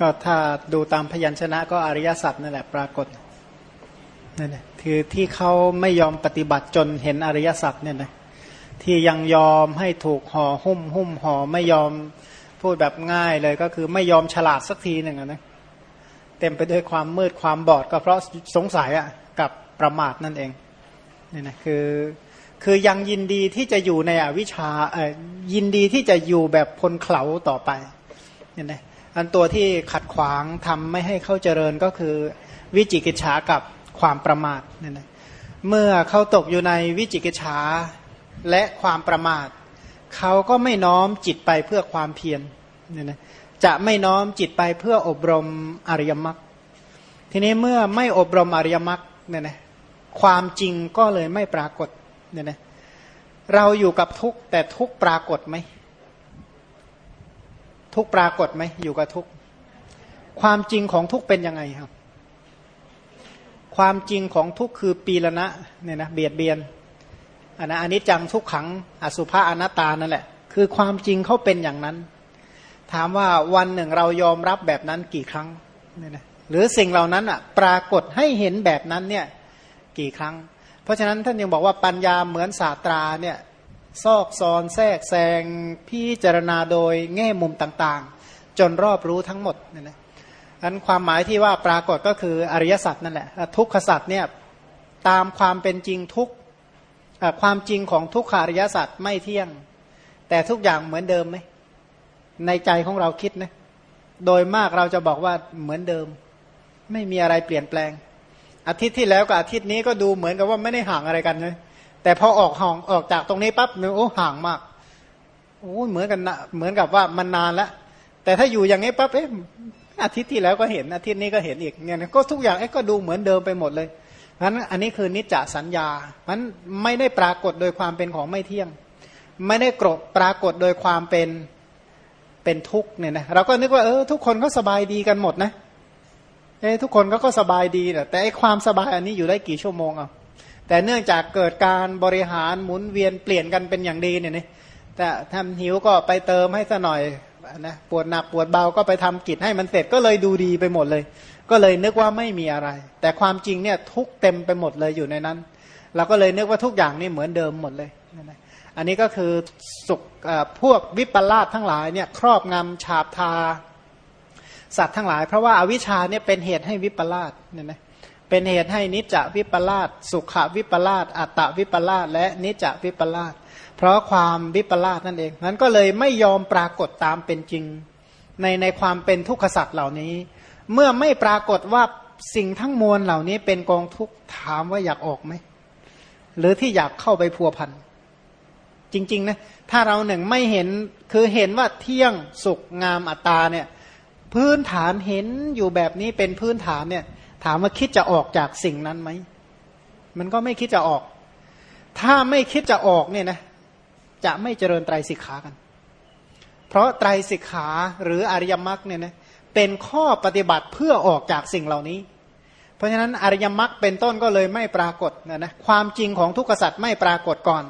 ก็ถ้าดูตามพยัญชนะก็อริยสัจนั่นแหละปรากฏนั่นแหละคือที่เขาไม่ยอมปฏิบัติจนเห็นอริยสัจเนี่ยนะที่ยังยอมให้ถูกห่อหุ้มหุ้มห่อไม่ยอมพูดแบบง่ายเลยก็คือไม่ยอมฉลาดสักทีหนึ่งนะเต็มไปด้วยความมืดความบอดก็เพราะสงสัยอะกับประมาทนั่นเองนี่นะคือคือยังยินดีที่จะอยู่ในอวิชชาเอ่ยยินดีที่จะอยู่แบบพลเข่าต่อไปเนี่ยนะ อันตัวที่ขัดขวางทำไม่ให้เข้าเจริญก็คือ วิจิกิจฉากับความประมาทเนี่ยนะเมื่อเขาตกอยู่ในวิจิกิจฉาและความประมาทเขาก็ไม่น้อมจิตไปเพื่อความเพียรเนี่ยนะจะไม่น้อมจิตไปเพื่ออบรมอริยมรรคทีนี้เมื่อไม่อบรมอริยมรรคเนี่ยนะความจริงก็เลยไม่ปรากฏเนี่ยนะเราอยู่กับทุกแต่ทุกปรากฏไหม ทุกปรากฏไหมอยู่กับทุกความจริงของทุกเป็นยังไงครับ ความจริงของทุกคือปีละนะเนี่ยนะเบียดเบียนอันนะอันนี้จังทุกขังอสุภะอนัตตานั่นแหละ คือความจริงเขาเป็นอย่างนั้น ถามว่าวันหนึ่งเรายอมรับแบบนั้นกี่ครั้งเนี่ยนะหรือสิ่งเหล่านั้นอะปรากฏให้เห็นแบบนั้นเนี่ยกี่ครั้ง เพราะฉะนั้นท่านยังบอกว่าปัญญาเหมือนศาสตราเนี่ย ซอกซอนแทรกแซงพิจารณาโดยแง่มุมต่างๆ จนรอบรู้ทั้งหมดนี่นะอันความหมายที่ว่าปรากฏก็คืออริยสัจนั่นแหละทุกขสัจเนี่ยตามความเป็นจริงทุกความจริงของทุกขาริยสัจไม่เที่ยง แต่ทุกอย่างเหมือนเดิมไหมในใจของเราคิดนะโดยมากเราจะบอกว่าเหมือนเดิม ไม่มีอะไรเปลี่ยนแปลง อาทิตย์ที่แล้วกับอาทิตย์นี้ก็ดูเหมือนกับว่าไม่ได้ห่างอะไรกันเลย แต่พอออกห้องออกจากตรงนี้ปั๊บเนี่ยโอ้ห่างมากโอ้เหมือนกันนะเหมือนกับว่ามันนานแล้วแต่ถ้าอยู่อย่างนี้ปั๊บเอ๊ะอาทิตย์ที่แล้วก็เห็นอาทิตย์นี้ก็เห็นอีกเนี่ยก็ทุกอย่างเอ๊ะก็ดูเหมือนเดิมไปหมดเลยเพราะนั้นอันนี้คือนิจจสัญญามันไม่ได้ปรากฏโดยความเป็นของไม่เที่ยง ไม่ได้กรดปรากฏโดยความเป็นเป็นทุกข์เนี่ยนะเราก็นึกว่าเออทุกคนก็สบายดีกันหมดนะเออทุกคนก็ก็สบายดีแต่ไอ้ความสบายอันนี้อยู่ได้กี่ชั่วโมงอะ แต่เนื่องจากเกิดการบริหารหมุนเวียนเปลี่ยนกันเป็นอย่างดีเนี่ยนี่แต่ทำหิวก็ไปเติมให้ซะหน่อยนะปวดหนักปวดเบาก็ไปทำกิจให้มันเสร็จก็เลยดูดีไปหมดเลย ก็เลยนึกว่าไม่มีอะไร แต่ความจริงเนี่ยทุกเต็มไปหมดเลยอยู่ในนั้น เราก็เลยนึกว่าทุกอย่างนี่เหมือนเดิมหมดเลยอันนี้ก็คือสุขพวกวิปลาสทั้งหลายเนี่ยครอบงำฉาบทาสัตว์ทั้งหลาย เพราะว่าอาวิชชาเนี่ยเป็นเหตุให้วิปลาสเนี่ยนะ เป็นเหตุให้นิจจวิปลาสสุขวิปลาสอัตตวิปลาสและนิจจวิปลาสเพราะความวิปลาสนั่นเองนั้นก็เลยไม่ยอมปรากฏตามเป็นจริง ในในความเป็นทุกขสัตว์เหล่านี้ เมื่อไม่ปรากฏว่าสิ่งทั้งมวลเหล่านี้เป็นกองทุกถามว่าอยากออกไหมหรือที่อยากเข้าไปพัวพันจริงๆนะถ้าเราหนึ่งไม่เห็นคือเห็นว่าเที่ยงสุขงามอัตตาเนี่ยพื้นฐานเห็นอยู่แบบนี้เป็นพื้นฐานเนี่ย ถามว่าคิดจะออกจากสิ่งนั้นไหม มันก็ไม่คิดจะออก ถ้าไม่คิดจะออกเนี่ยนะ จะไม่เจริญไตรสิกขากัน เพราะไตรสิกขาหรืออริยมรรคเนี่ยนะเป็นข้อปฏิบัติเพื่อออกจากสิ่งเหล่านี้ เพราะฉะนั้นอริยมรรคเป็นต้นก็เลยไม่ปรากฏนะนะความจริงของทุกขสัตว์ไม่ปรากฏก่อน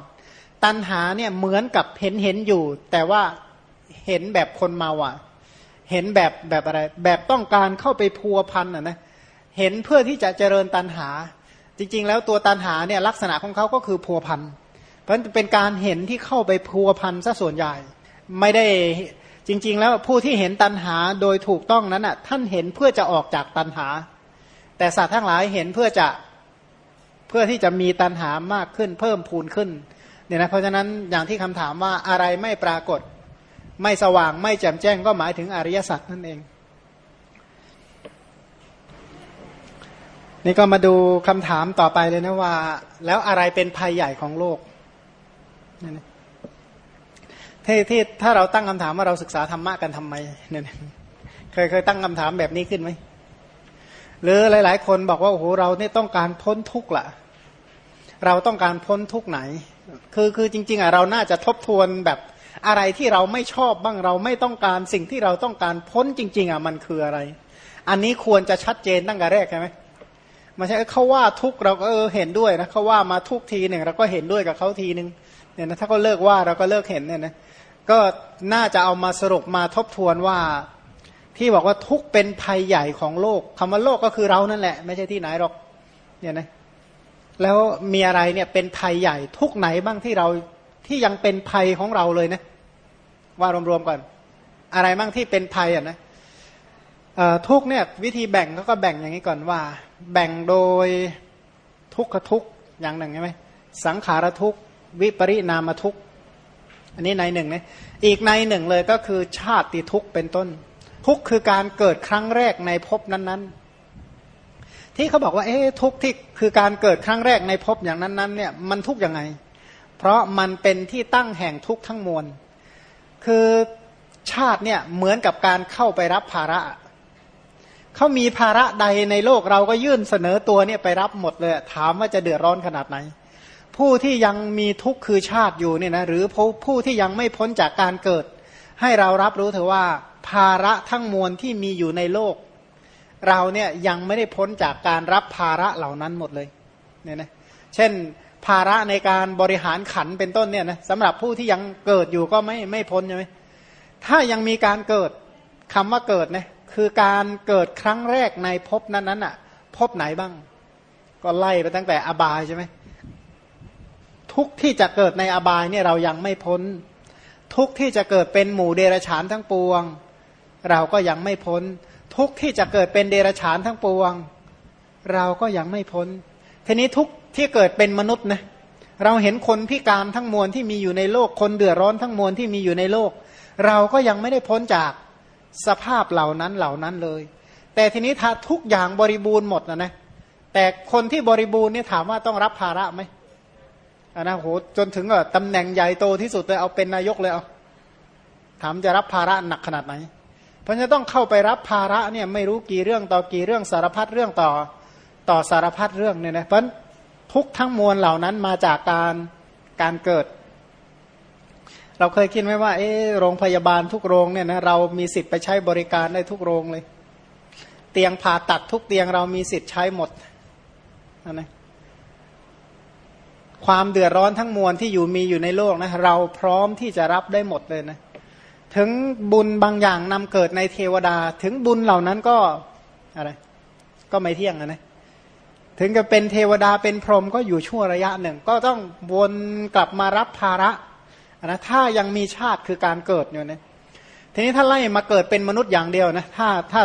ตัณหาเนี่ยเหมือนกับเห็นเห็นอยู่ แต่ว่าเห็นแบบคนเมาอะ เห็นแบบแบบอะไร แบบต้องการเข้าไปพัวพันอะนะ เห็นเพื่อที่จะเจริญตันหา จริง ๆ แล้วตัวตันหาเนี่ยลักษณะของเขาก็คือพัวพันเพราะเป็นการเห็นที่เข้าไปพัวพันซะส่วนใหญ่ ไม่ได้จริง ๆ แล้วผู้ที่เห็นตันหาโดยถูกต้องนั้นอะท่านเห็นเพื่อจะออกจากตันหา แต่สัตว์ทั้งหลายเห็นเพื่อจะเพื่อที่จะมีตันหามากขึ้นเพิ่มพูนขึ้นเนี่ยนะเพราะฉะนั้นอย่างที่คำถามว่าอะไรไม่ปรากฏ ไม่สว่างไม่แจ่มแจ้งก็หมายถึงอริยสัจนั่นเอง นี่ก็มาดูคำถามต่อไปเลยนะว่า แล้วอะไรเป็นภัยใหญ่ของโลกที่ที่ถ้าเราตั้งคำถามว่าเราศึกษาธรรมะกันทำไมเนี่ยเคยเคยตั้งคำถามแบบนี้ขึ้นไหมหรือหลาย ๆ คนบอกว่าโอ้โหเราเนี่ยต้องการพ้นทุกข์ละเราต้องการพ้นทุกข์ไหน คือคือจริง ๆอะเราน่าจะทบทวนแบบอะไรที่เราไม่ชอบบ้างเราไม่ต้องการสิ่งที่เราต้องการพ้นจริง ๆอะมันคืออะไร อันนี้ควรจะชัดเจนตั้งแต่แรกใช่ไหม ไม่ใช่เขาว่าทุกเราก็เออเห็นด้วยนะเขาว่ามาทุกทีหนึ่งเราก็เห็นด้วยกับเขาทีหนึ่งเนี่ยนะถ้าเขาเลิกว่าเราก็เลิกเห็นเนี่ยนะก็น่าจะเอามาสรุปมาทบทวนว่า ที่บอกว่าทุกเป็นภัยใหญ่ของโลกคำว่าโลกก็คือเรานั่นแหละ ไม่ใช่ที่ไหนหรอกเนี่ยนะแล้วมีอะไรเนี่ยเป็นภัยใหญ่ทุกไหนบ้างที่เราที่ยังเป็นภัยของเราเลยนะ ว่ารวมๆก่อน อะไรบ้างที่เป็นภัยอะนะทุกเนี่ยวิธีแบ่งเขาก็แบ่งอย่างนี้ก่อนว่า แบ่งโดยทุกขทุกอย่างหนึ่งใช่ไหมสังขารทุกวิปริณามทุกอันนี้ในหนึ่งนะอีกในหนึ่งเลยก็คือชาติทุกเป็นต้น ทุกคือการเกิดครั้งแรกในภพนั้นๆ ที่เขาบอกว่าเอ๊ทุกที่คือการเกิดครั้งแรกในภพอย่างนั้นๆเนี่ยมันทุกยังไง เพราะมันเป็นที่ตั้งแห่งทุกทั้งมวลคือชาติเนี่ยเหมือนกับการเข้าไปรับภาระ เขามีภาระใดในโลกเราก็ยื่นเสนอตัวเนี่ยไปรับหมดเลย ถามว่าจะเดือดร้อนขนาดไหน ผู้ที่ยังมีทุกข์คือชาติอยู่เนี่ยนะหรือผู้ผู้ที่ยังไม่พ้นจากการเกิด ให้เรารับรู้เถอะว่า ภาระทั้งมวลที่มีอยู่ในโลก เราเนี่ยยังไม่ได้พ้นจากการรับภาระเหล่านั้นหมดเลยเนี่ยนะเช่นภาระในการบริหารขันเป็นต้นเนี่ยนะสำหรับผู้ที่ยังเกิดอยู่ก็ไม่ไม่พ้นใช่ไหมถ้ายังมีการเกิดคำว่าเกิดนะ คือการเกิดครั้งแรกในภพนั้นน่ะภพไหนบ้าง ก็ไล่ไปตั้งแต่อบายใช่ไหมทุกที่จะเกิดในอบายเนี่ยเรายังไม่พ้น ทุกที่จะเกิดเป็นหมู่เดรฉานทั้งปวง เราก็ยังไม่พ้น ทุกที่จะเกิดเป็นเดรฉานทั้งปวง เราก็ยังไม่พ้น ทีนี้ทุกที่เกิดเป็นมนุษย์นะเราเห็นคนพิการทั้งมวลที่มีอยู่ในโลกคนเดือดร้อนทั้งมวลที่มีอยู่ในโลก เราก็ยังไม่ได้พ้นจาก สภาพเหล่านั้นเหล่านั้นเลย แต่ทีนี้ถ้าทุกอย่างบริบูรณ์หมดนะนะแต่คนที่บริบูรณ์นี่ถามว่าต้องรับภาระไหมอันนะโหจนถึงตำแหน่งใหญ่โตที่สุดเลยเอาเป็นนายกเลยเอาถามจะรับภาระหนักขนาดไหน เพราะจะต้องเข้าไปรับภาระเนี่ยไม่รู้กี่เรื่องต่อกี่เรื่องสารพัดเรื่องต่อต่อสารพัดเรื่องเนี่ยนะเพราะทุกทั้งมวลเหล่านั้นมาจากการการเกิด เราเคยคิดไหมว่าเออโรงพยาบาลทุกโรงเนี่ยนะเรามีสิทธิ์ไปใช้บริการได้ทุกโรงเลย เตียงผ่าตัดทุกเตียงเรามีสิทธิ์ใช้หมดนะความเดือดร้อนทั้งมวลที่อยู่มีอยู่ในโลกนะเราพร้อมที่จะรับได้หมดเลยนะถึงบุญบางอย่างนำเกิดในเทวดา ถึงบุญเหล่านั้นก็อะไร ก็ไม่เที่ยงนะถึงจะเป็นเทวดาเป็นพรหมก็อยู่ชั่วระยะหนึ่ง ก็ต้องวนกลับมารับภาระ นะถ้ายังมีชาติคือการเกิดอยู่นะทีนี้ถ้าไล่มาเกิดเป็นมนุษย์อย่างเดียวนะถ้าถ้า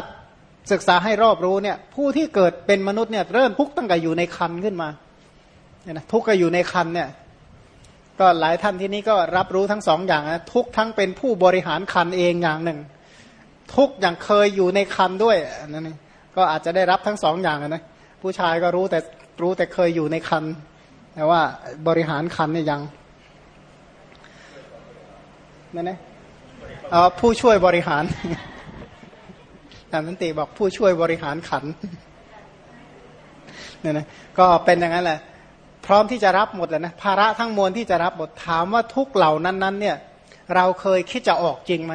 ศึกษาให้รอบรู้เนี่ย ผู้ที่เกิดเป็นมนุษย์เนี่ยเริ่มทุกตั้งแต่อยู่ในคันขึ้นมาเนี่ยนะทุกก็อยู่ในคันเนี่ย ก็หลายท่านที่นี้ก็รับรู้ทั้งสองอย่างนะทุกทั้งเป็นผู้บริหารคันเองอย่างหนึ่ง ทุกอย่างเคยอยู่ในคันด้วยนั่นก็อาจจะได้รับทั้งสองอย่างนะผู้ชายก็รู้แต่รู้แต่เคยอยู่ในคันแต่ว่าบริหารคันเนี่ยยัง นั่นนะเอาผู้ช่วยบริหารท่านนันติบอกผู้ช่วยบริหารขันเนี่ยนะก็เป็นอย่างนั้นแหละ พร้อมที่จะรับหมดเลยนะภาระทั้งมวลที่จะรับหมดถามว่าทุกเหล่านั้นนั้นเนี่ย เราเคยคิดจะออกจริงไหม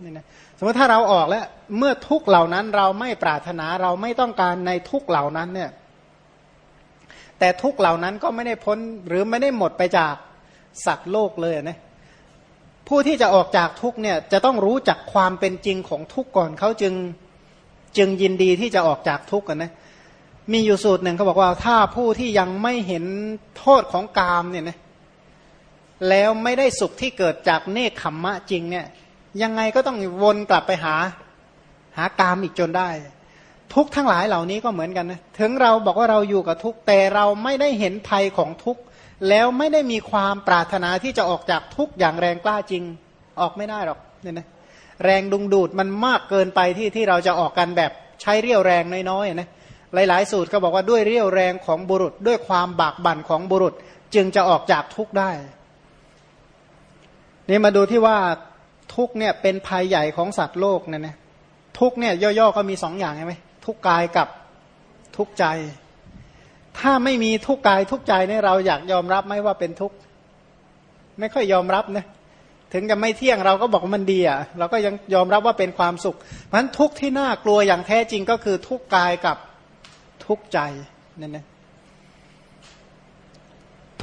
เนี่ยนะสมมติถ้าเราออกแล้ว เมื่อทุกเหล่านั้นเราไม่ปรารถนาเราไม่ต้องการในทุกเหล่านั้นเนี่ย แต่ทุกเหล่านั้นก็ไม่ได้พ้นหรือไม่ได้หมดไปจากสัตว์โลกเลยนะ ผู้ที่จะออกจากทุกเนี่ยจะต้องรู้จักความเป็นจริงของทุกก่อนเขาจึงจึงยินดีที่จะออกจากทุกกันนะมีอยู่สูตรหนึ่งเขาบอกว่าถ้าผู้ที่ยังไม่เห็นโทษของกามเนี่ยนะแล้วไม่ได้สุขที่เกิดจากเนคขมมะจริงเนี่ย ยังไงก็ต้องวนกลับไปหาหากามอีกจนได้ ทุกทั้งหลายเหล่านี้ก็เหมือนกันนะถึงเราบอกว่าเราอยู่กับทุกแต่เราไม่ได้เห็นภัยของทุก แล้วไม่ได้มีความปรารถนาที่จะออกจากทุกอย่างแรงกล้าจริงออกไม่ได้หรอกเนี่ยนะแรงดุงดูดมันมากเกินไปที่ที่เราจะออกกันแบบใช้เรี่ยวแรงน้อยๆนะหลายๆ สูตรก็บอกว่าด้วยเรี่ยวแรงของบุรุษ ด้วยความบากบั่นของบุรุษ จึงจะออกจากทุกได้นี่มาดูที่ว่าทุกเนี่ยเป็นภัยใหญ่ของสัตว์โลกเนี่ยนะทุกเนี่ยย่อๆก็มีสองอย่างใช่ไหมทุกกายกับทุกใจ ถ้าไม่มีทุกกายทุกใจเนี่ยเราอยากยอมรับไหมว่าเป็นทุกข์ไม่ค่อยยอมรับนะถึงจะไม่เที่ยงเราก็บอกว่ามันดีอะเราก็ยังยอมรับว่าเป็นความสุข เพราะฉะนั้นทุกข์ที่น่ากลัวอย่างแท้จริงก็คือทุกกายกับทุกใจนั่นนะ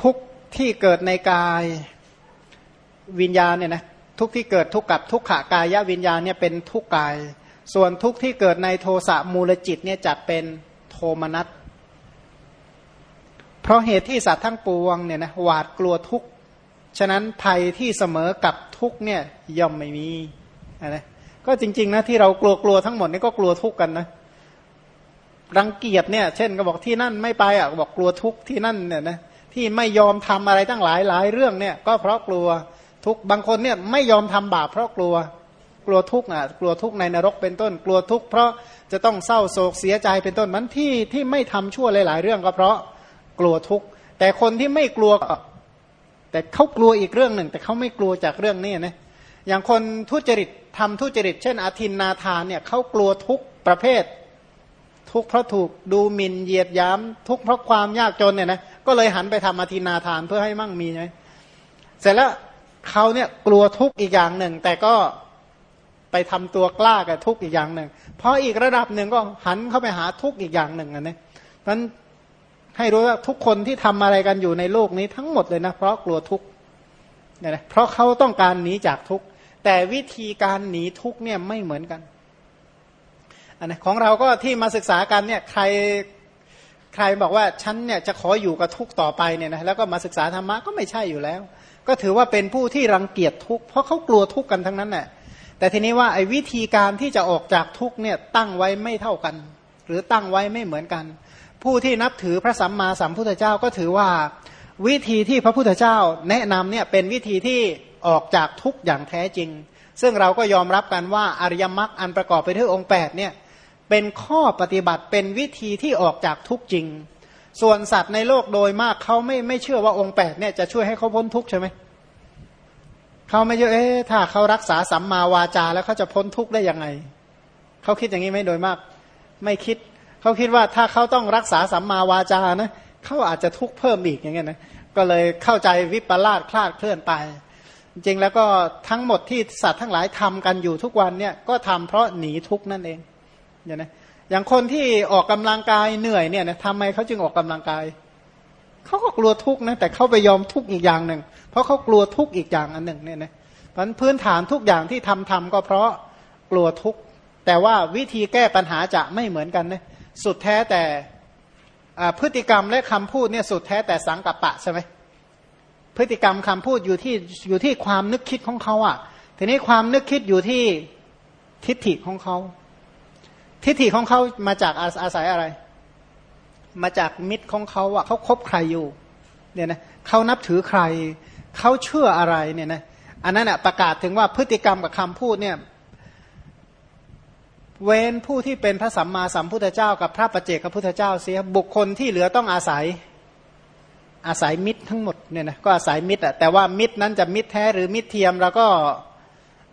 ทุกที่เกิดในกายวิญญาณเนี่ยนะทุกที่เกิดทุกกับทุกขากายวิญญาณเนี่ยเป็นทุกกาย ส่วนทุกข์ที่เกิดในโทสะมูลจิตเนี่ยจัดเป็นโทมนัส เพราะเหตุที่สัตว์ทั้งปวงเนี่ยนะหวาดกลัวทุกข์ฉะนั้นภัยที่เสมอกับทุกข์เนี่ยย่อมไม่มีนะก็จริง ๆ นะที่เรากลัวกลัวทั้งหมดนี่ก็กลัวทุกข์กันนะรังเกียจเนี่ยเช่นก็บอกที่นั่นไม่ไปอะบอกกลัวทุกข์ที่นั่นเนี่ยนะที่ไม่ยอมทำอะไรตั้งหลายหลายเรื่องเนี่ยก็เพราะกลัวทุกบางคนเนี่ยไม่ยอมทำบาปเพราะกลัวกลัวทุกข์อะกลัวทุกข์ในนรกเป็นต้น กลัวทุกข์เพราะจะต้องเศร้าโศกเสียใจเป็นต้นมันที่ที่ไม่ทำชั่วหลาย ๆ เรื่องก็เพราะ กลัวทุกข์แต่คนที่ไม่กลัวแต่เขากลัวอีกเรื่องหนึ่ง แต่เขาไม่กลัวจากเรื่องนี้นะอย่างคนทุจริตทำทุจริต เช่นอาทินนาทานเนี่ยเขากลัวทุกประเภท ทุกเพราะถูกดูหมิ่นเหยียดย้ำทุกเพราะความยากจนเนี่ยนะก็เลยหันไปทำอาทินนาทานเพื่อให้มั่งมีไงเสร็จแล้วเขาเนี่ยกลัวทุกอีกอย่างหนึ่ง แต่ก็ไปทำตัวกล้ากับทุกอีกอย่างหนึ่งเพราะอีกระดับหนึ่งก็หันเข้าไปหาทุกอีกอย่างหนึ่งนะเนี่ยนั้น ให้รู้ว่าทุกคนที่ทำอะไรกันอยู่ในโลกนี้ทั้งหมดเลยนะ เพราะกลัวทุกเนี่ยนะเพราะเขาต้องการหนีจากทุกแต่วิธีการหนีทุกเนี่ยไม่เหมือนกันอันนะของเราก็ที่มาศึกษากันเนี่ยใครใครบอกว่าฉันเนี่ยจะขออยู่กับทุกต่อไปเนี่ยนะแล้วก็มาศึกษาธรรมะก็ไม่ใช่อยู่แล้ว ก็ถือว่าเป็นผู้ที่รังเกียจทุกเพราะเขากลัวทุกกันทั้งนั้นแหละแต่ทีนี้ว่าไอ้วิธีการที่จะออกจากทุกเนี่ยตั้งไว้ไม่เท่ากัน หรือตั้งไว้ไม่เหมือนกัน ผู้ที่นับถือพระสัมมาสัมพุทธเจ้าก็ถือว่า วิธีที่พระพุทธเจ้าแนะนำเนี่ยเป็นวิธีที่ออกจากทุกอย่างแท้จริง ซึ่งเราก็ยอมรับกันว่าอริยมรรคอันประกอบไปด้วยองค์8เนี่ยเป็นข้อปฏิบัติเป็นวิธีที่ออกจากทุกจริง ส่วนสัตว์ในโลกโดยมากเขาไม่ไม่เชื่อว่าองค์8เนี่ยจะช่วยให้เขาพ้นทุกข์ใช่ไหมเขาไม่เยอเอ๊ะถ้าเขารักษาสัมมาวาจาแล้วเขาจะพ้นทุกข์ได้ยังไงเขาคิดอย่างนี้ไหมโดยมาก ไม่คิด เขาคิดว่าถ้าเขาต้องรักษาสัมมาวาจานะเขาอาจจะทุกข์เพิ่มอีกอย่างเงี้ยนะก็เลยเข้าใจวิปลาสคลาดเคลื่อนไป จริงแล้วก็ทั้งหมดที่สัตว์ทั้งหลายทำกันอยู่ทุกวันเนี่ยก็ทำเพราะหนีทุกข์นั่นเองอย่างนะอย่างคนที่ออกกำลังกายเหนื่อยเนี่ยนะทำไมเขาจึงออกกำลังกายเขาก็กลัวทุกข์นะแต่เขาไปยอมทุกข์อีกอย่างหนึ่ง เพราะเขากลัวทุกข์อีกอย่างอันหนึ่งเนี่ยนะเพราะพื้นฐานทุกอย่างที่ทำทำก็เพราะกลัวทุกข์แต่ว่าวิธีแก้ปัญหาจะไม่เหมือนกันนะ สุดแท้แต่พฤติกรรมและคำพูดเนี่ยสุดแท้แต่สังกัปปะใช่ไหมพฤติกรรมคำพูดอยู่ที่อยู่ที่ความนึกคิดของเขาอะ่ะ ทีนี้ความนึกคิดอยู่ที่ทิฏฐิของเขา ทิฏฐิของเขามาจากอาศัยอะไร มาจากมิตรของเขาอะเขาคบใครอยู่เนี่ยนะเขานับถือใครเขาเชื่ออะไรเนี่ยนะอันนั้นอะประกาศถึงว่าพฤติกรรมกับคำพูดเนี่ย เว้นผู้ที่เป็นพระสัมมาสัมพุทธเจ้า กับพระประเจกพระพุทธเจ้าเสียบุคคลที่เหลือต้องอาศัยอาศัยมิตรทั้งหมดเนี่ยนะก็อาศัยมิตรอะแต่ว่ามิตรนั้นจะมิตรแท้หรือมิตรเทียมเราก็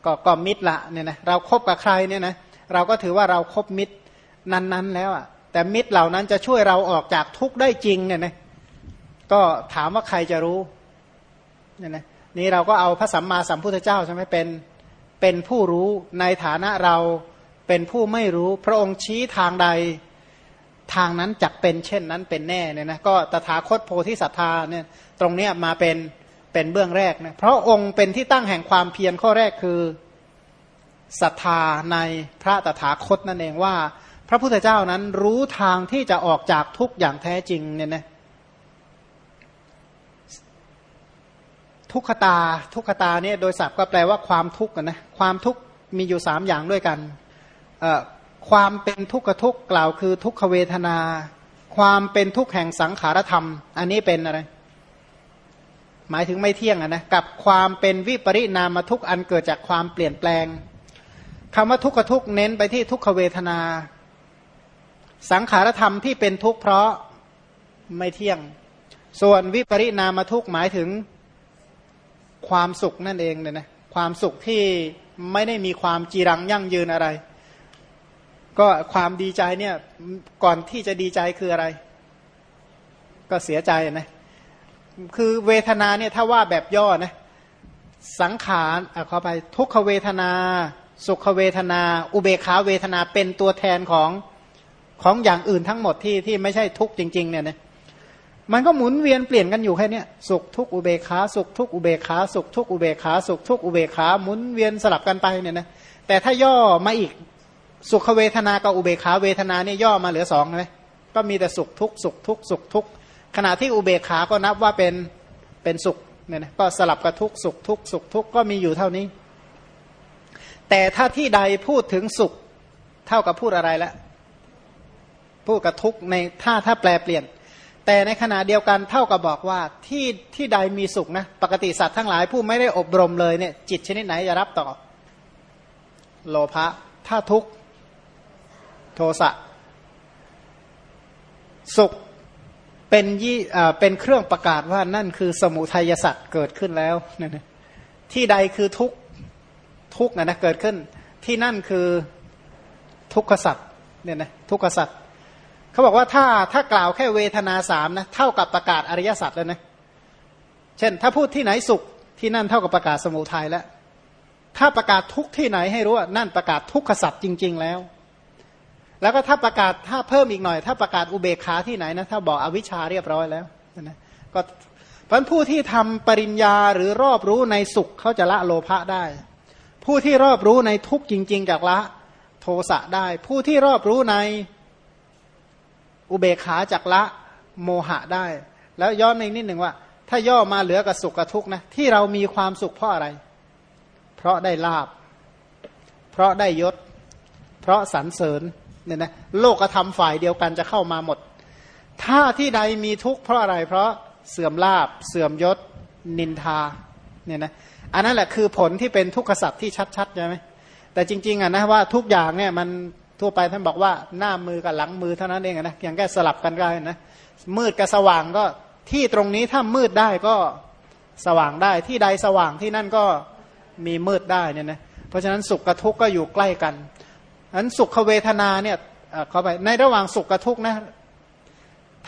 ก็ก็มิตรละเนี่ยนะเราครบกับใครเนี่ยนะเราก็ถือว่าเราครบมิตรนั้นๆแล้วอะแต่มิตรเหล่านั้นจะช่วยเราออกจากทุกข์ได้จริงเนี่ยนะก็ถามว่าใครจะรู้เนี่ยนะนี่เราก็เอาพระสัมมาสัมพุทธเจ้าใช่ไหมเป็นเป็นผู้รู้ในฐานะเรา เป็นผู้ไม่รู้ พระองค์ชี้ทางใดทางนั้นจักเป็นเช่นนั้นเป็นแน่เนี่ยนะก็ตถาคตโพธิสัตธาเนี่ยตรงเนี้ยมาเป็นเป็นเบื้องแรกนะเพราะองค์เป็นที่ตั้งแห่งความเพียรข้อแรกคือศรัทธาในพระตถาคตนั่นเองว่า พระพุทธเจ้านั้นรู้ทางที่จะออกจากทุกอย่างแท้จริงเนี่ยนะทุกขตาทุกขตาเนี่ยโดยศัพท์ก็แปลว่าความทุกข์นะความทุกข์มีอยู่สามอย่างด้วยกัน ความเป็นทุกขทุกกล่าวคือทุกขเวทนา ความเป็นทุกแห่งสังขารธรรม อันนี้เป็นอะไร หมายถึงไม่เที่ยงนะกับความเป็นวิปริณามทุกอันเกิดจากความเปลี่ยนแปลงคำว่าทุกขทุกเน้นไปที่ทุกขเวทนา สังขารธรรมที่เป็นทุกข์เพราะไม่เที่ยง ส่วนวิปริณามทุกหมายถึงความสุขนั่นเองเนี่ยนะความสุขที่ไม่ได้มีความจีรังยั่งยืนอะไร ก็ความดีใจเนี่ยก่อนที่จะดีใจคืออะไร ก็เสียใจนะคือเวทนาเนี่ยถ้าว่าแบบย่อนะสังขารเอาเข้าไปทุกขเวทนา สุขเวทนา อุเบขาเวทนาเป็นตัวแทนของของอย่างอื่นทั้งหมดที่ที่ไม่ใช่ทุกจริง ๆ เนี่ยนะมันก็หมุนเวียนเปลี่ยนกันอยู่แค่นี้สุขทุกอุเบขาสุขทุกอุเบขาสุขทุกอุเบขาสุขทุกอุเบขาหมุนเวียนสลับกันไปเนี่ยนะแต่ถ้าย่อมาอีก สุขเวทนากับอุเบกขาเวทนาเนี่ยย่อมาเหลือสองใช่ไหมก็มีแต่สุขทุกสุขทุกสุขทุกขณะที่อุเบกขาก็นับว่าเป็นเป็นสุขเนี่ยนะก็สลับกับทุกสุขทุกสุขทุกก็มีอยู่เท่านี้ แต่ถ้าที่ใดพูดถึงสุขเท่ากับพูดอะไรละพูดกับทุกในถ้าถ้าแปลเปลี่ยน แต่ในขณะเดียวกันเท่ากับบอกว่าที่ที่ใดมีสุขนะปกติสัตว์ทั้งหลายผู้ไม่ได้อบรมเลยเนี่ยจิตชนิดไหนจะรับต่อ โลภะถ้าทุก โทสะสุขเป็นยี่เป็นเครื่องประกาศว่านั่นคือสมุทัยสัตว์เกิดขึ้นแล้วนั่นที่ใดคือทุกทุกนะนะเกิดขึ้น ที่นั่นคือทุกขสัตว์เนี่ยนะทุกขสัตว์เขาบอกว่าถ้าถ้ากล่าวแค่เวทนาสามนะเท่ากับประกาศอริยสัจแล้วนะเช่น ถ้าพูดที่ไหนสุขที่นั่นเท่ากับประกาศสมุทัยแล้วถ้าประกาศทุกที่ไหนให้รู้ว่านั่นประกาศทุกขสัตว์จริง ๆ แล้ว แล้วก็ถ้าประกาศถ้าเพิ่มอีกหน่อย ถ้าประกาศอุเบกขาที่ไหนนะถ้าบอกอวิชชาเรียบร้อยแล้วนะก็พราะผู้ที่ทำปริญญาหรือรอบรู้ในสุขเขาจะละโลภะได้ ผู้ที่รอบรู้ในทุกจริง ๆจากละโทสะได้ ผู้ที่รอบรู้ในอุเบกขาจากละโมหะได้ แล้วย้อนอีกนิดหนึ่งว่า ถ้าย่อมาเหลือกับสุขกับทุกนะที่เรามีความสุขเพราะอะไร เพราะได้ลาบ เพราะได้ยศ เพราะสรรเสริญ เนี่ยนะโลกธรรมฝ่ายเดียวกันจะเข้ามาหมด ถ้าที่ใดมีทุกข์เพราะอะไร เพราะเสื่อมลาบ เสื่อมยศ นินทาเนี่ยนะอันนั้นแหละคือผลที่เป็นทุกขสัตว์ที่ชัดๆใช่ไหมแต่จริงๆอะนะว่าทุกอย่างเนี่ยมันทั่วไปท่านบอกว่าหน้ามือกับหลังมือเท่านั้นเองนะอย่างแค่สลับกันได้นะมืดกับสว่างก็ที่ตรงนี้ถ้ามืดได้ก็สว่างได้ที่ใดสว่างที่นั่นก็มีมืดได้เนี่ยนะเพราะฉะนั้นสุขกับทุกข์ก็อยู่ใกล้กัน อันสุขเวทนาเนี่ยเข้าไปในระหว่างสุขกับทุกข์นะ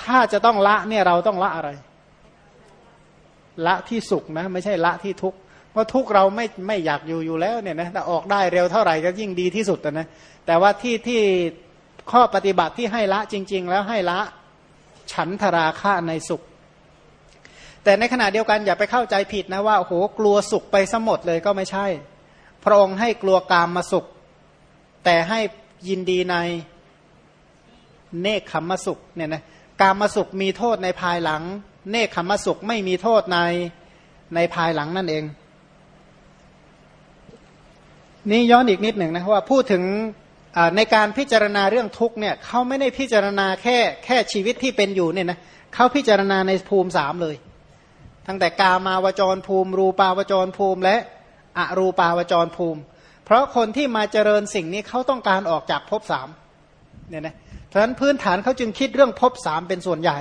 ถ้าจะต้องละเนี่ยเราต้องละอะไร ละที่สุขนะ ไม่ใช่ละที่ทุกข์เพราะทุกข์เราไม่ไม่อยากอยู่อยู่แล้วเนี่ยนะแต่ออกได้เร็วเท่าไหร่ก็ยิ่งดีที่สุดนะแต่ว่าที่ที่ข้อปฏิบัติที่ให้ละจริง ๆ แล้วให้ละฉันทราคะในสุข แต่ในขณะเดียวกันอย่าไปเข้าใจผิดนะว่าโอ้โหกลัวสุขไปสมดเลยก็ไม่ใช่ พระองค์ให้กลัวกามมาสุข แต่ให้ยินดีในเนคขมสุขเนี่ยนะการมาสุขมีโทษในภายหลัง เนคขมสุขไม่มีโทษในในภายหลังนั่นเอง นี่ย้อนอีกนิดหนึ่งนะว่าพูดถึงในการพิจารณาเรื่องทุกเนี่ยเขาไม่ได้พิจารณาแค่แค่ชีวิตที่เป็นอยู่เนี่ยนะเขาพิจารณาในภูมิสามเลย ตั้งแต่กามาวจรภูมิ รูปาวจรภูมิ และอรูปาวจรภูมิ เพราะคนที่มาเจริญสิ่งนี้เขาต้องการออกจากภพสามเนี่ยนะเพราะฉะนั้นพื้นฐานเขาจึงคิดเรื่องภพสามเป็นส่วนใหญ่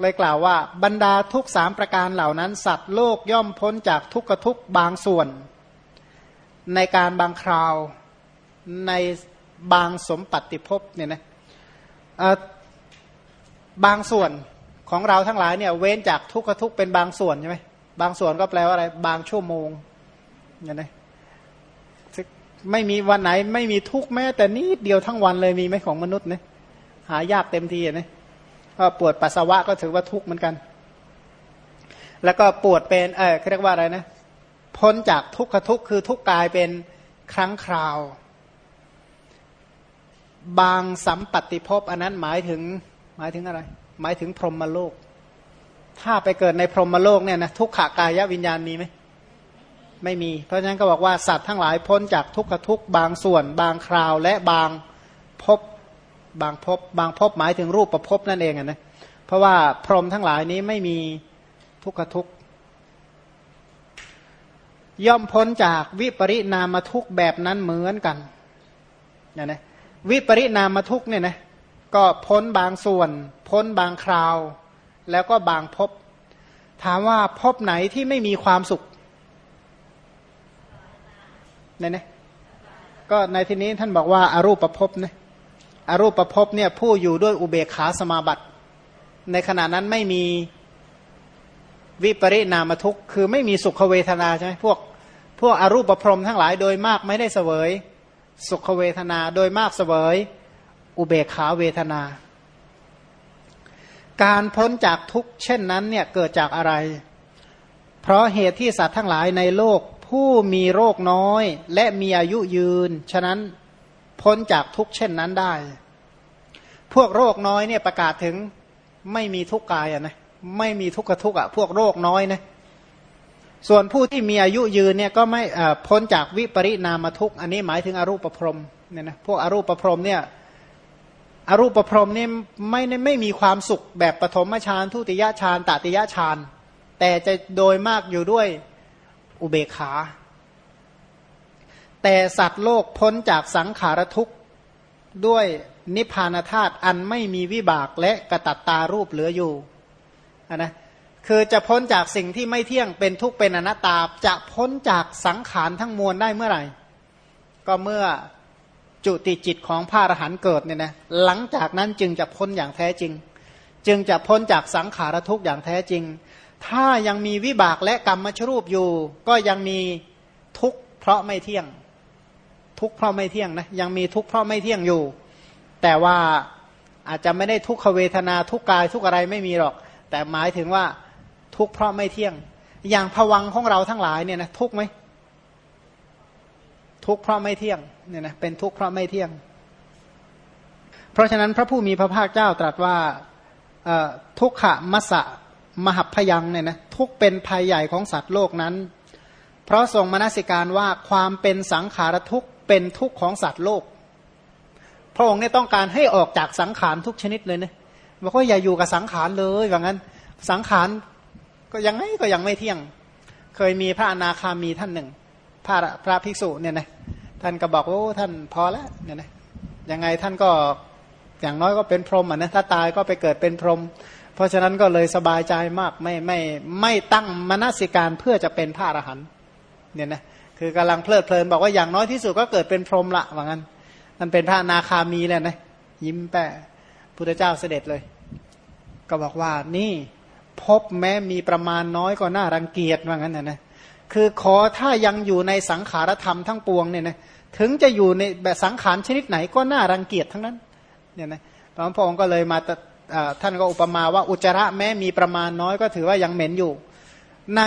เลยกล่าวว่าบรรดาทุกสามประการเหล่านั้น สัตว์โลกย่อมพ้นจากทุกขทุกบางส่วน ในการบางคราวในบางสมปัติภพเนี่ยนะบางส่วนของเราทั้งหลายเนี่ยเว้นจากทุกขทุกเป็นบางส่วนใช่ไหมบางส่วนก็แปลว่าอะไร บางชั่วโมงเนี่ยนะ ไม่มีวันไหน ไม่มีทุกแม้ แต่นิดเดียวทั้งวันเลยมีไหมของมนุษย์เนี่ยหายากเต็มทีนะก็ปวดปัสสาวะก็ถือว่าทุกเหมือนกัน แล้วก็ปวดเป็นเออเรียกว่าอะไรนะพ้นจากทุกขทุกคือทุกกายเป็นครั้งคราว บางสัมปติภพอันนั้นหมายถึงหมายถึงอะไร หมายถึงพรหมโลก ถ้าไปเกิดในพรหมโลกเนี่ยนะทุกขากายวิญญาณมีไหม ไม่มี เพราะฉะนั้นก็บอกว่าสัตว์ทั้งหลายพ้นจากทุกขทุกบางส่วน บางคราว และบางพบบางพบบางพบหมายถึงรูปประพบนั่นเองนะเพราะว่าพรหมทั้งหลายนี้ไม่มีทุกขทุกย่อมพ้นจากวิปริณามทุกแบบนั้นเหมือนกันนะนะวิปริณามทุกเนี่ยนะก็พ้นบางส่วน พ้นบางคราว แล้วก็บางพบ ถามว่าพบไหนที่ไม่มีความสุข เนี่ยนะก็ในที่นี้ท่านบอกว่าอารูปประพบนะอารูปประพบเนี่ยผู้อยู่ด้วยอุเบกขาสมาบัติ ในขณะนั้นไม่มีวิปริณามทุกข์คือไม่มีสุขเวทนาใช่ไหมพวกพวกอรูปประพรมทั้งหลายโดยมากไม่ได้เสวย สุขเวทนาโดยมากเสวย อุเบกขาเวทนา การพ้นจากทุกข์เช่นนั้นเนี่ยเกิดจากอะไร เพราะเหตุที่สัตว์ทั้งหลายในโลก ผู้มีโรคน้อย และมีอายุยืน ฉะนั้นพ้นจากทุกเช่นนั้นได้ พวกโรคน้อยเนี่ยประกาศถึงไม่มีทุกกายอะนะไม่มีทุกขทุกอะพวกโรคน้อยนะส่วนผู้ที่มีอายุยืนเนี่ยก็ไม่พ้นจากวิปริณามทุกอันนี้หมายถึงอรูปประพรมเนี่ยนะพวกอรูปประพรมเนี่ยอรูปประพรมเนี่ยไม่ไม่มีความสุขแบบปฐมฌานทุติยฌานตติยฌานแต่จะโดยมากอยู่ด้วย อุเบกขา แต่สัตว์โลกพ้นจากสังขารทุกข์ด้วยนิพพานธาตุอันไม่มีวิบากและกระตัตตารูปเหลืออยู่นะคือจะพ้นจากสิ่งที่ไม่เที่ยงเป็นทุกข์เป็นอนัตตา จะพ้นจากสังขารทั้งมวลได้เมื่อไหร่ ก็เมื่อจุติจิตของพระอรหันต์เกิดเนี่ยนะหลังจากนั้นจึงจะพ้นอย่างแท้จริง จึงจะพ้นจากสังขารทุกข์อย่างแท้จริง ถ้ายังมีวิบากและกรรมชรูปอยู่ ก็ยังมีทุกข์เพราะไม่เที่ยง ทุกข์เพราะไม่เที่ยงนะยังมีทุกข์เพราะไม่เที่ยงอยู่ แต่ว่าอาจจะไม่ได้ทุกขเวทนาทุกกายทุกอะไรไม่มีหรอก แต่หมายถึงว่าทุกข์เพราะไม่เที่ยง อย่างผวังของเราทั้งหลายเนี่ยนะทุกขไหมทุกข์เพราะไม่เที่ยงเนี่ยนะเป็นทุกข์เพราะไม่เที่ยง เพราะฉะนั้นพระผู้มีพระภาคเจ้าตรัสว่าทุกขะมัสสะ มหัพยังเนี่ยนะทุกเป็นภัยใหญ่ของสัตว์โลกนั้น เพราะทรงมนสิการว่าความเป็นสังขารทุกเป็นทุกของสัตว์โลก พระองค์เนี่ยต้องการให้ออกจากสังขารทุกชนิดเลยนะบอกว่าอย่าอยู่กับสังขารเลยว่างั้น สังขารก็ยังไงก็ยังไม่เที่ยง เคยมีพระอนาคามีท่านหนึ่ง พระพระภิกษุเนี่ยนะท่านก็บอกว่าท่านพอแล้วเนี่ยนะยังไงท่านก็อย่างน้อยก็เป็นพรหมอะนะถ้าตายก็ไปเกิดเป็นพรหม ราะฉะนั้นก็เลยสบายใจมากไม่ไม่ไม่ตั้งมนสิการเพื่อจะเป็นพระอรหันต์เนี่ยนะคือกำลังเพลิดเพลินบอกว่าอย่างน้อยที่สุดก็เกิดเป็นพรหมละว่างั้น มันเป็นพระนาคามีแล้วนะยิ้มแปะพุทธเจ้าเสด็จเลย ก็บอกว่านี่พบแม้มีประมาณน้อยก็น่ารังเกียจว่างั้นนะนะคือขอถ้ายังอยู่ในสังขารธรรมทั้งปวงเนี่ยนะถึงจะอยู่ในแบบสังขารชนิดไหนก็น่ารังเกียจทั้งนั้นเนี่ยนะพระองค์ก็เลยมา ท่านก็อุปมาว่าอุจจาระแม้มีประมาณน้อยก็ถือว่ายังเหม็นอยู่ ใน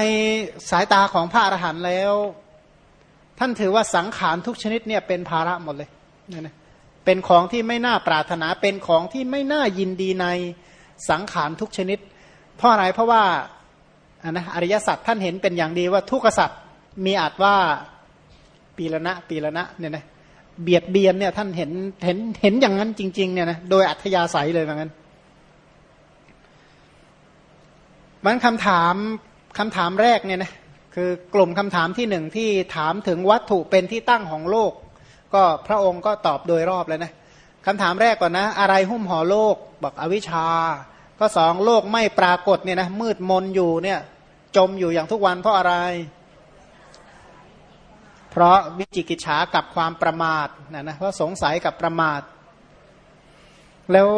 สายตาของพระอรหันต์แล้ว ท่านถือว่าสังขารทุกชนิดเนี่ยเป็นภาระหมดเลยเนี่ยนะเป็นของที่ไม่น่าปรารถนาเป็นของที่ไม่น่ายินดีในสังขารทุกชนิด เพราะอะไรเพราะว่านะอริยสัจท่านเห็นเป็นอย่างดีว่าทุกขสัจมีอาจว่าปีละนะปีละนะเนี่ยนะเบียดเบียนเนี่ยท่านเห็นเห็นเห็นอย่างนั้นจริงๆเนี่ยนะโดยอัธยาศัยเลยเหมือนกัน มันคำถามคำถามแรกเนี่ยนะคือกลุ่มคำถามที่หนึ่งที่ถามถึงวัตถุเป็นที่ตั้งของโลก ก็พระองค์ก็ตอบโดยรอบเลยนะคำถามแรกก่อนนะ อะไรหุ้มห่อโลกบอกอวิชชาข้อสองโลกไม่ปรากฏเนี่ยนะมืดมนอยู่เนี่ยจมอยู่อย่างทุกวันเพราะอะไร เพราะวิจิกิจฉากับความประมาทนะนะเพราะสงสัยกับประมาท แล้ว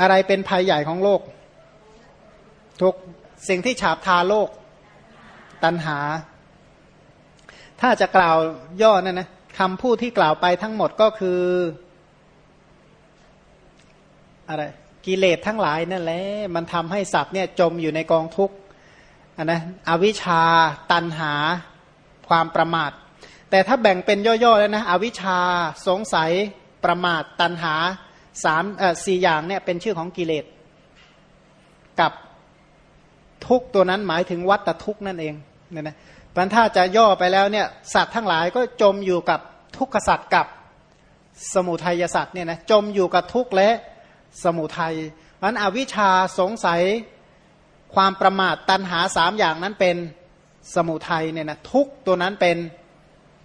อะไรเป็นภัยใหญ่ของโลก ทุกสิ่งที่ฉาบทาโลกตันหา ถ้าจะกล่าวย่อนั่นนะคำพูดที่กล่าวไปทั้งหมดก็คืออะไรกิเลสทั้งหลายนั่นแหละมันทำให้สัตว์เนี่ยจมอยู่ในกองทุกข์นนะอวิชชา ตันหา ความประมาท แต่ถ้าแบ่งเป็นย่อๆแล้วนะอวิชชา สงสัยประมาท ตันหาสามเอ่อสี่อย่างเนี่ยเป็นชื่อของกิเลสกับ ทุกตัวนั้นหมายถึงวัตทุกนั่นเองเนี่ยนะพันถ้าจะย่อไปแล้วเนี่ยสัตว์ทั้งหลายก็จมอยู่กับทุกขสัตว์กับสมุทัยสัตว์เนี่ยนะจมอยู่กับทุกข์และสมุทัยมันอวิชชาสงสัยความประมาทตันหาสามอย่างนั้นเป็นสมุทัยเนี่ยนะทุกตัวนั้นเป็น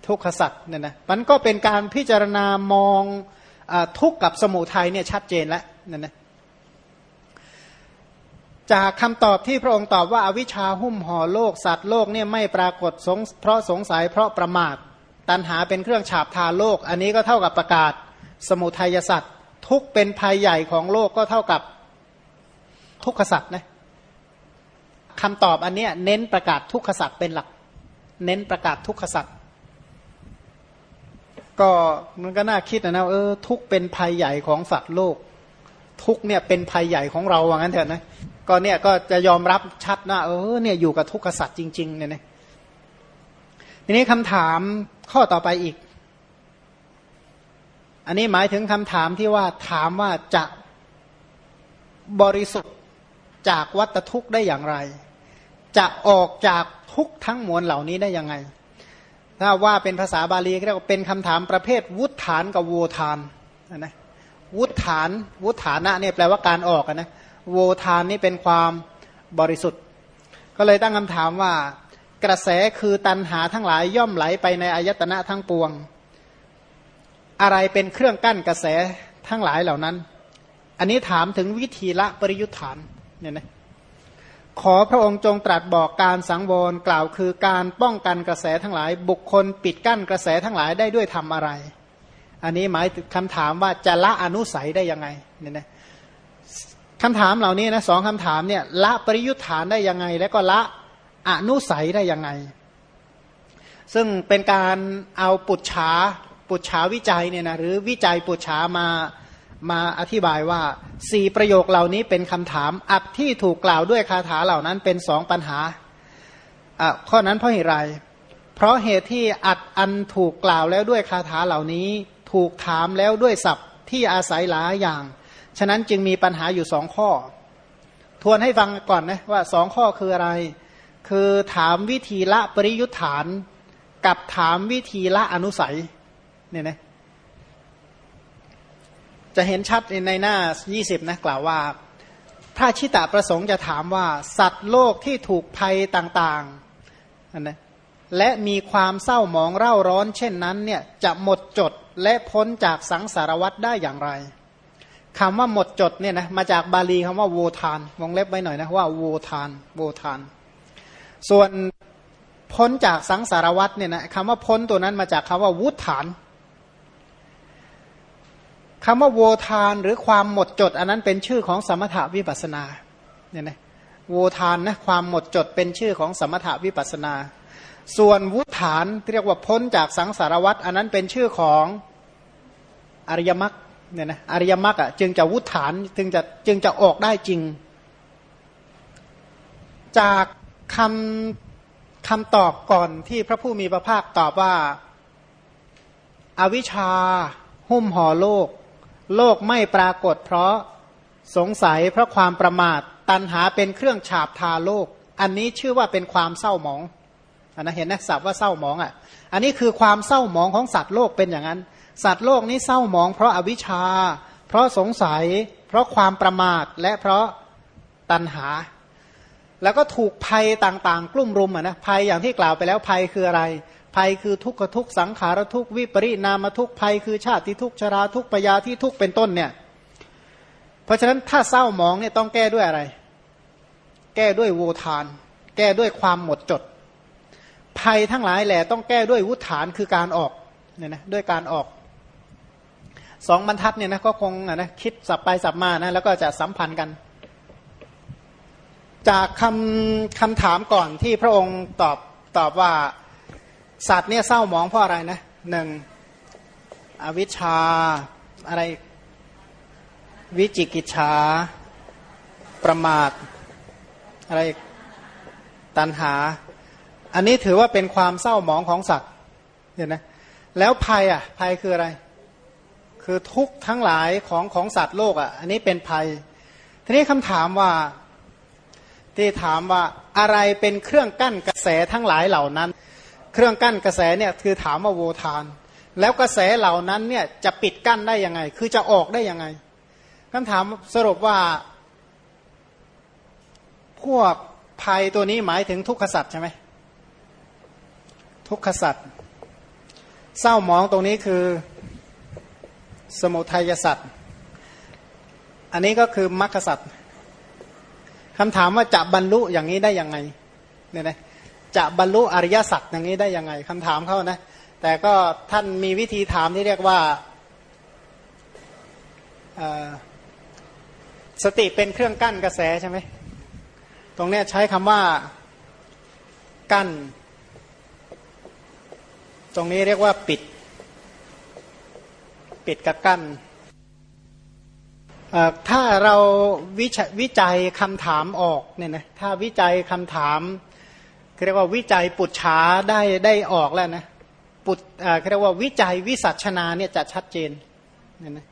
ทุกขสัตว์เนี่ยนะมันก็เป็นการพิจารณามองอทุกกับสมุทัยเนี่ยชัดเจนแล้วเนี่ยนะ จากคำตอบที่พระองค์ตอบว่าอาวิชชาหุ้มห่อโลกสัตว์โลกเนี่ยไม่ปรากฏสงเพราะสงสัยเพราะประมาท ตันหาเป็นเครื่องฉาบทาโลก อันนี้ก็เท่ากับประกาศ สมุทัยสัตว์ทุกเป็นภัยใหญ่ของโลกก็เท่ากับทุกขสัตว์นะคำตอบอันนี้เน้นประกาศทุกขสัตว์เป็นหลัก เน้นประกาศทุกขสัตว์ก็มันก็น่าคิดนะนะเออทุกเป็นภัยใหญ่ของสัตว์โลก ทุกเนี่ยเป็นภัยใหญ่ของเราว่างั้นเถอะนะ ก็เนี่ยก็จะยอมรับชัดนะเออเนี่ยอยู่กับทุกขสัตว์จริง ๆ เนี่ยนะทีนี้คำถามข้อต่อไปอีก อันนี้หมายถึงคำถามที่ว่าถามว่าจะบริสุทธิ์จากวัตทุกข์ได้อย่างไร จะออกจากทุกทั้งมวลเหล่านี้ได้ยังไง ถ้าว่าเป็นภาษาบาลีเรียกว่าเป็นคำถามประเภทวุฒฐานกับโวทานนะวุฒฐานวุฒฐานะเนี่ยแปลว่าการออกนะ โวทานนี่เป็นความบริสุทธิ์ ก็เลยตั้งคำถามว่า กระแสคือตันหาทั้งหลายย่อมไหลไปในอายตนะทั้งปวง อะไรเป็นเครื่องกั้นกระแสทั้งหลายเหล่านั้น อันนี้ถามถึงวิธีละปริยุทธานเนี่ยนะขอพระองค์จงตรัสบอกการสังวรกล่าวคือการป้องกันกระแสทั้งหลาย บุคคลปิดกั้นกระแสทั้งหลายได้ด้วยทำอะไร อันนี้หมายถึงคำถามว่าจะละอนุสัยได้ยังไงเนี่ยนะ คำถามเหล่านี้นะสองคำถามเนี่ยละปริยุทธานได้ยังไง และก็ละอนุสัยได้ยังไง ซึ่งเป็นการเอาปุจฉาปุจฉาวิจัยเนี่ยนะหรือวิจัยปุจฉามามาอธิบายว่าสี่ประโยคเหล่านี้เป็นคำถามอัดที่ถูกกล่าวด้วยคาถาเหล่านั้นเป็นสองปัญหาอะข้อนั้นเพราะเหตุไร เพราะเหตุที่อัดอันถูกกล่าวแล้วด้วยคาถาเหล่านี้ ถูกถามแล้วด้วยศัพท์ที่อาศัยหลายอย่าง ฉะนั้นจึงมีปัญหาอยู่สองข้อ ทวนให้ฟังก่อนนะว่าสองข้อคืออะไร คือถามวิธีละปริยุทธาน กับถามวิธีละอนุสัยเนี่ยนะจะเห็นชัดในหน้า 20 นะกล่าวว่าถ้าชิตะประสงค์จะถามว่า สัตว์โลกที่ถูกภัยต่างๆนะและมีความเศร้าหมองเร่าร้อนเช่นนั้นเนี่ยจะหมดจดและพ้นจากสังสารวัฏได้อย่างไร คำว่าหมดจดเนี่ยนะมาจากบาลีคำว่าโวทานวงเล็บไว้หน่อยนะว่าโวทานโวทาน ส่วนพ้นจากสังสารวัฏเนี่ยนะคำว่าพ้นตัวนั้นมาจากคำว่าวุฒฐานคำว่าโวทานหรือความหมดจด อันนั้นเป็นชื่อของสมถาวิปัสนาเนี่ยนะโวทานนะความหมดจดเป็นชื่อของสมถาวิปัสนา ส่วนวุฒฐานเรียกว่าพ้นจากสังสารวัตอันนั้นเป็นชื่อของอริยมรรค เนี่ยนะอริยมรรคอะจึงจะวุฒฐานจึงจะจึงจะออกได้จริง จากคำคำตอบก่อนที่พระผู้มีพระภาคตอบว่าอาวิชชา หุ้มห่อโลก โลกไม่ปรากฏเพราะสงสัยเพราะความประมาทตันหาเป็นเครื่องฉาบทาโลก อันนี้ชื่อว่าเป็นความเศร้าหมองอันนะเห็นนะสับว่าเศร้าหมองอะ อันนี้คือความเศร้าหมองของสัตว์โลกเป็นอย่างนั้น สัตว์โลกนี้เศร้าหมอง เพราะอาวิชชา เพราะสงสัย เพราะความประมาทและเพราะตันหา แล้วก็ถูกภัยต่างๆ กลุ่มรุมอะนะภัยอย่างที่กล่าวไปแล้วภัยคืออะไร ภัยคือทุกขทุกสังขารทุกวิปริณามทุกภัยคือชาติทุกชราทุกปยาที่ทุกเป็นต้นเนี่ยเพราะฉะนั้นถ้าเศร้าหมองเนี่ยต้องแก้ด้วยอะไร แก้ด้วยโวทาน แก้ด้วยความหมดจด ภัยทั้งหลายแหละต้องแก้ด้วยวุฒานคือการออกเนี่ยนะด้วยการออก สองบรรทัดเนี่ยนะก็คงนะคิดสับไปสับมานะแล้วก็จะสัมพันธ์กัน จากคำคำถามก่อนที่พระองค์ตอบตอบว่าสัตว์เนี่ยเศร้าหมองเพราะอะไรนะหนึ่งอวิชชาอะไรวิจิกิจชาประมาท อะไรตันหา อันนี้ถือว่าเป็นความเศร้าหมองของสัตว์เห็นไหมแล้วภัยอะภัยคืออะไร คือทุกทั้งหลายของของสัตว์โลกอะ อันนี้เป็นภัย ทีนี้คำถามว่าที่ถามว่าอะไรเป็นเครื่องกั้นกระแสทั้งหลายเหล่านั้น เครื่องกั้นกระแสเนี่ยคือถามว่าโวทาน แล้วกระแสเหล่านั้นเนี่ยจะปิดกั้นได้ยังไง คือจะออกได้ยังไงคำถามสรุปว่า พวกภัยตัวนี้หมายถึงทุกขสัตว์ใช่ไหมทุกขสัตว์เศร้าหมองตรงนี้คือ สมุทัยสัตว์อันนี้ก็คือมรรคสัตว์คำถามว่าจะบรรลุอย่างนี้ได้ยังไงเนี่ยนะจะบรรลุอริยสัจอย่างนี้ได้ยังไงคำถามเขานะ แต่ก็ท่านมีวิธีถามที่เรียกว่าสติเป็นเครื่องกั้นกระแสใช่ไหมตรงนี้ใช้คำว่ากั้น ตรงนี้เรียกว่าปิด ปิดกับกั้นถ้าเราวิวจัยคำถามออกเนี่ยนะถ้าวิจัยคำถามเรียกว่าวิจัยปุจฉาได้ได้ออกแล้วนะปุจเรียกว่าวิจัยวิสัชนาเนี่ยจะชัดเจนเนี่ยนะ